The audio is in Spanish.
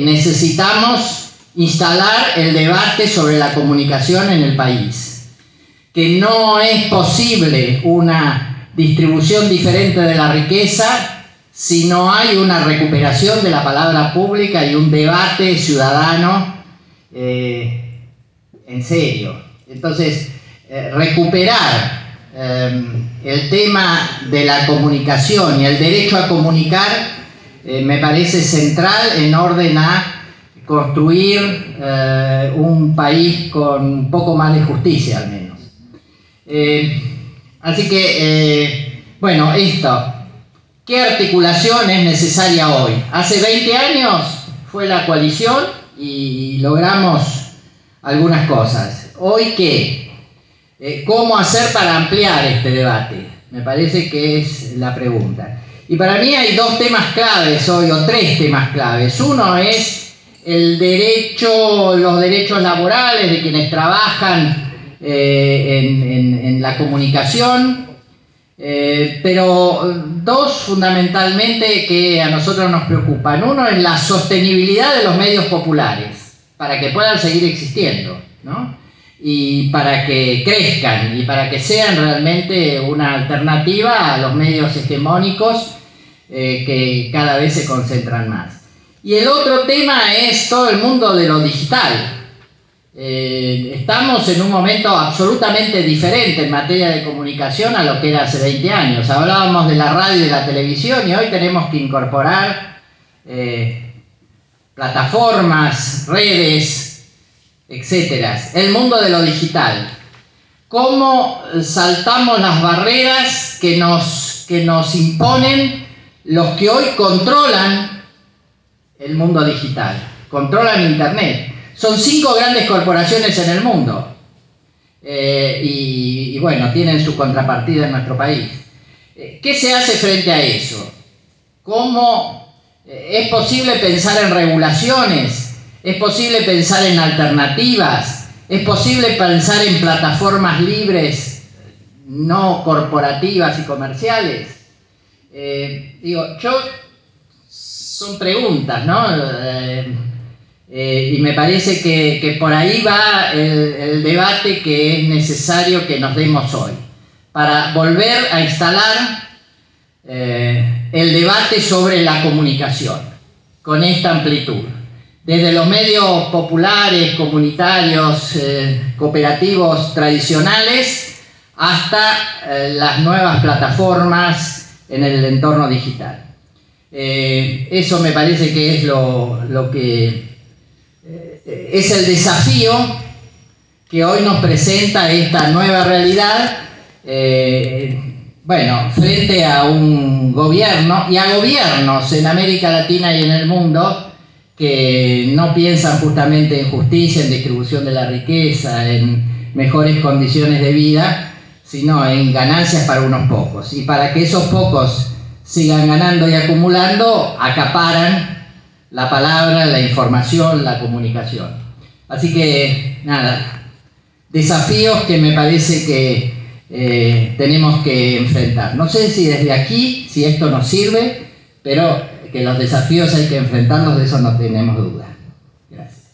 necesitamos instalar el debate sobre la comunicación en el país, que no es posible una distribución diferente de la riqueza si no hay una recuperación de la palabra pública y un debate ciudadano eh, en serio. Entonces, eh, recuperar eh, el tema de la comunicación y el derecho a comunicar me parece central en orden a construir un país con un poco más de justicia al menos. así que, bueno, esto. ¿Qué articulación es necesaria hoy? Hace 20 años fue la coalición y logramos algunas cosas. ¿Hoy qué? Eh, ¿Cómo hacer para ampliar este debate? Me parece que es la pregunta. Y para mí hay dos temas claves hoy, o tres temas claves. Uno es el derecho, los derechos laborales de quienes trabajan eh, en, la comunicación, eh, pero dos fundamentalmente que a nosotros nos preocupan. Uno es la sostenibilidad de los medios populares, para que puedan seguir existiendo, ¿no? Y para que crezcan y para que sean realmente una alternativa a los medios hegemónicos eh, que cada vez se concentran más. Y el otro tema es todo el mundo de lo digital. Eh, estamos en un momento absolutamente diferente en materia de comunicación a lo que era hace 20 años. Hablábamos de la radio y de la televisión y hoy tenemos que incorporar eh, plataformas, redes, etcétera. El mundo de lo digital. ¿Cómo saltamos las barreras que nos, que nos imponen los que hoy controlan el mundo digital, controlan Internet? Son cinco grandes corporaciones en el mundo. Eh, y, bueno, tienen su contrapartida en nuestro país. Eh, ¿Qué se hace frente a eso? ¿Cómo eh, es posible pensar en regulaciones? ¿Es posible pensar en alternativas? ¿Es posible pensar en plataformas libres, no corporativas y comerciales? digo, yo, son preguntas, ¿no? Eh, y me parece que, por ahí va el, debate que es necesario que nos demos hoy, para volver a instalar eh, el debate sobre la comunicación con esta amplitud. Desde los medios populares, comunitarios, eh, cooperativos tradicionales, hasta las nuevas plataformas en el entorno digital. eso me parece que es lo que es el desafío que hoy nos presenta esta nueva realidad, eh, bueno, frente a un gobierno y a gobiernos en América Latina y en el mundo que no piensan justamente en justicia, en distribución de la riqueza, en mejores condiciones de vida, sino en ganancias para unos pocos. Y para que esos pocos sigan ganando y acumulando, acaparan la palabra, la información, la comunicación. Así que, nada, desafíos que me parece que eh, tenemos que enfrentar. No sé si desde aquí, si esto nos sirve, pero que los desafíos hay que enfrentarlos, de eso no tenemos duda. Gracias.